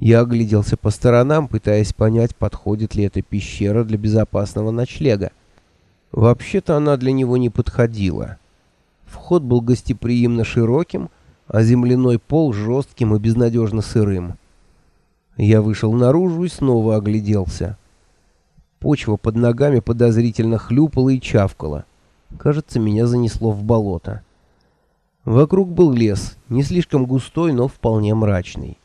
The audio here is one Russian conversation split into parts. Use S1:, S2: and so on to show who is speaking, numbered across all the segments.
S1: Я огляделся по сторонам, пытаясь понять, подходит ли эта пещера для безопасного ночлега. Вообще-то она для него не подходила. Вход был гостеприимно широким, а земляной пол жестким и безнадежно сырым. Я вышел наружу и снова огляделся. Почва под ногами подозрительно хлюпала и чавкала. Кажется, меня занесло в болото. Вокруг был лес, не слишком густой, но вполне мрачный.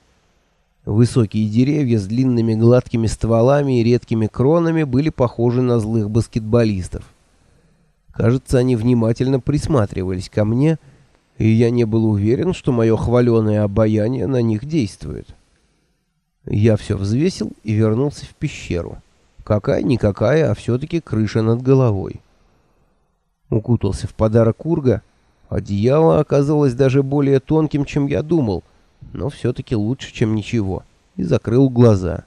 S1: Высокие деревья с длинными гладкими стволами и редкими кронами были похожи на злых баскетболистов. Кажется, они внимательно присматривались ко мне, и я не был уверен, что мое хваленое обаяние на них действует. Я все взвесил и вернулся в пещеру. Какая-никакая, а все-таки крыша над головой. Укутался в подарок Урга. Одеяло оказалось даже более тонким, чем я думал — но все-таки лучше, чем ничего, и закрыл глаза.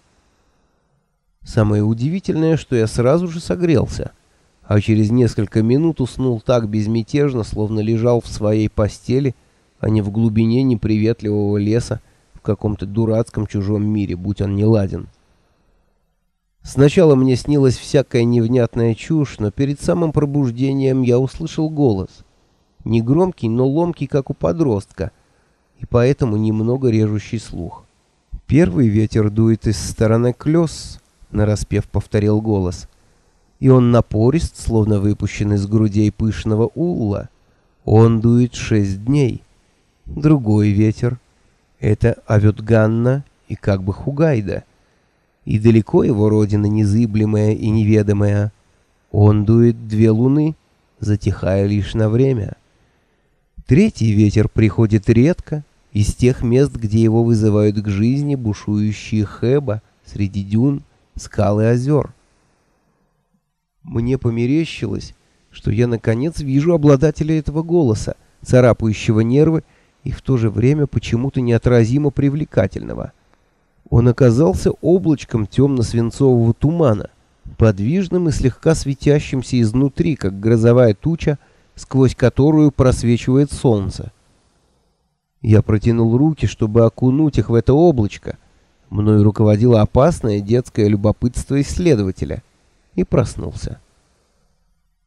S1: Самое удивительное, что я сразу же согрелся, а через несколько минут уснул так безмятежно, словно лежал в своей постели, а не в глубине неприветливого леса в каком-то дурацком чужом мире, будь он не ладен. Сначала мне снилась всякая невнятная чушь, но перед самым пробуждением я услышал голос. Негромкий, но ломкий, как у подростка — и поэтому немного режущий слух. «Первый ветер дует из стороны Клёс», — нараспев повторил голос. «И он напорист, словно выпущен из грудей пышного улла. Он дует шесть дней. Другой ветер — это Авютганна и как бы Хугайда. И далеко его родина незыблемая и неведомая. Он дует две луны, затихая лишь на время». Третий ветер приходит редко, из тех мест, где его вызывают к жизни бушующие хэба среди дюн, скал и озер. Мне померещилось, что я наконец вижу обладателя этого голоса, царапающего нервы и в то же время почему-то неотразимо привлекательного. Он оказался облачком темно-свинцового тумана, подвижным и слегка светящимся изнутри, как грозовая туча, сквозь которую просвечивает солнце. Я протянул руки, чтобы окунуть их в это облачко. Мною руководило опасное детское любопытство исследователя. И проснулся.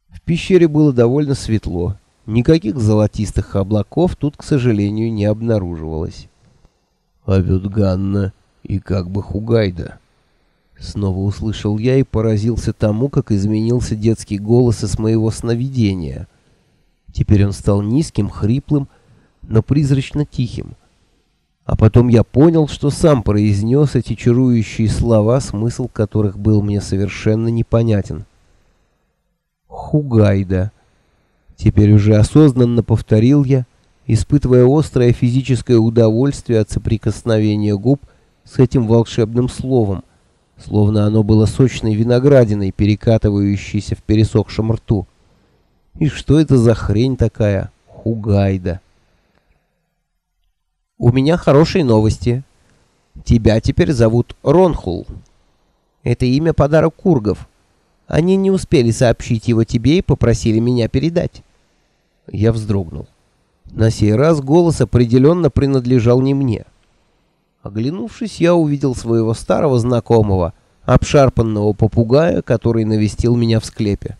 S1: В пещере было довольно светло. Никаких золотистых облаков тут, к сожалению, не обнаруживалось. «Авютганна и как бы Хугайда», Снова услышал я и поразился тому, как изменился детский голос из моего сновидения. Теперь он стал низким, хриплым, но призрачно тихим. А потом я понял, что сам произнес эти чарующие слова, смысл которых был мне совершенно непонятен. Хугайда. Теперь уже осознанно повторил я, испытывая острое физическое удовольствие от соприкосновения губ с этим волшебным словом, словно оно было сочной виноградиной, перекатывающейся в пересохшем рту. И что это за хрень такая? Хугайда. У меня хорошие новости. Тебя теперь зовут Ронхул. Это имя подарок кургов. Они не успели сообщить его тебе и попросили меня передать. Я вздрогнул. На сей раз голос определенно принадлежал не мне. Оглянувшись, я увидел своего старого знакомого, обшарпанного попугая, который навестил меня в склепе.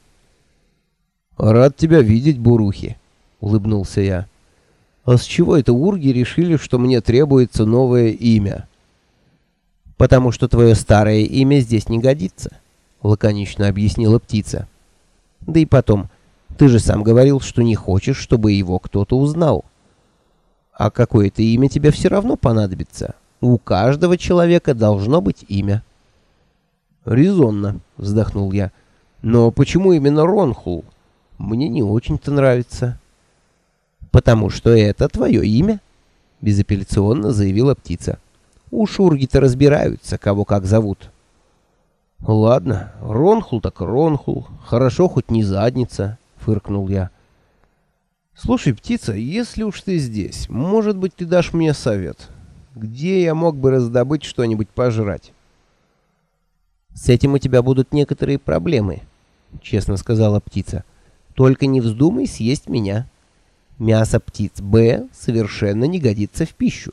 S1: «Рад тебя видеть, Бурухи», — улыбнулся я. А с чего это урги решили, что мне требуется новое имя? Потому что твое старое имя здесь не годится, лаконично объяснила птица. Да и потом, ты же сам говорил, что не хочешь, чтобы его кто-то узнал. А какое-то имя тебе все равно понадобится. У каждого человека должно быть имя. Резонно, вздохнул я. Но почему именно Ронхул? Мне не очень-то нравится потому что это твое имя, безапелляционно заявила птица. У шурги-то разбираются, кого как зовут. Ладно, Ронхул так Ронхул, хорошо хоть не задница, фыркнул я. Слушай, птица, если уж ты здесь, может быть, ты дашь мне совет. Где я мог бы раздобыть что-нибудь пожрать? С этим у тебя будут некоторые проблемы, честно сказала птица. Только не вздумай съесть меня. Мясо птиц Б совершенно не годится в пищу.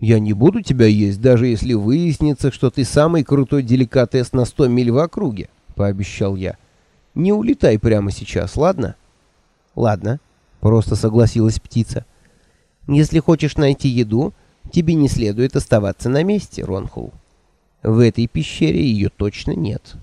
S1: Я не буду тебя есть, даже если выяснится, что ты самый крутой деликатес на сто миль в округе, пообещал я. Не улетай прямо сейчас, ладно? Ладно, просто согласилась птица. Если хочешь найти еду, тебе не следует оставаться на месте, Ронхул. В этой пещере ее точно нет.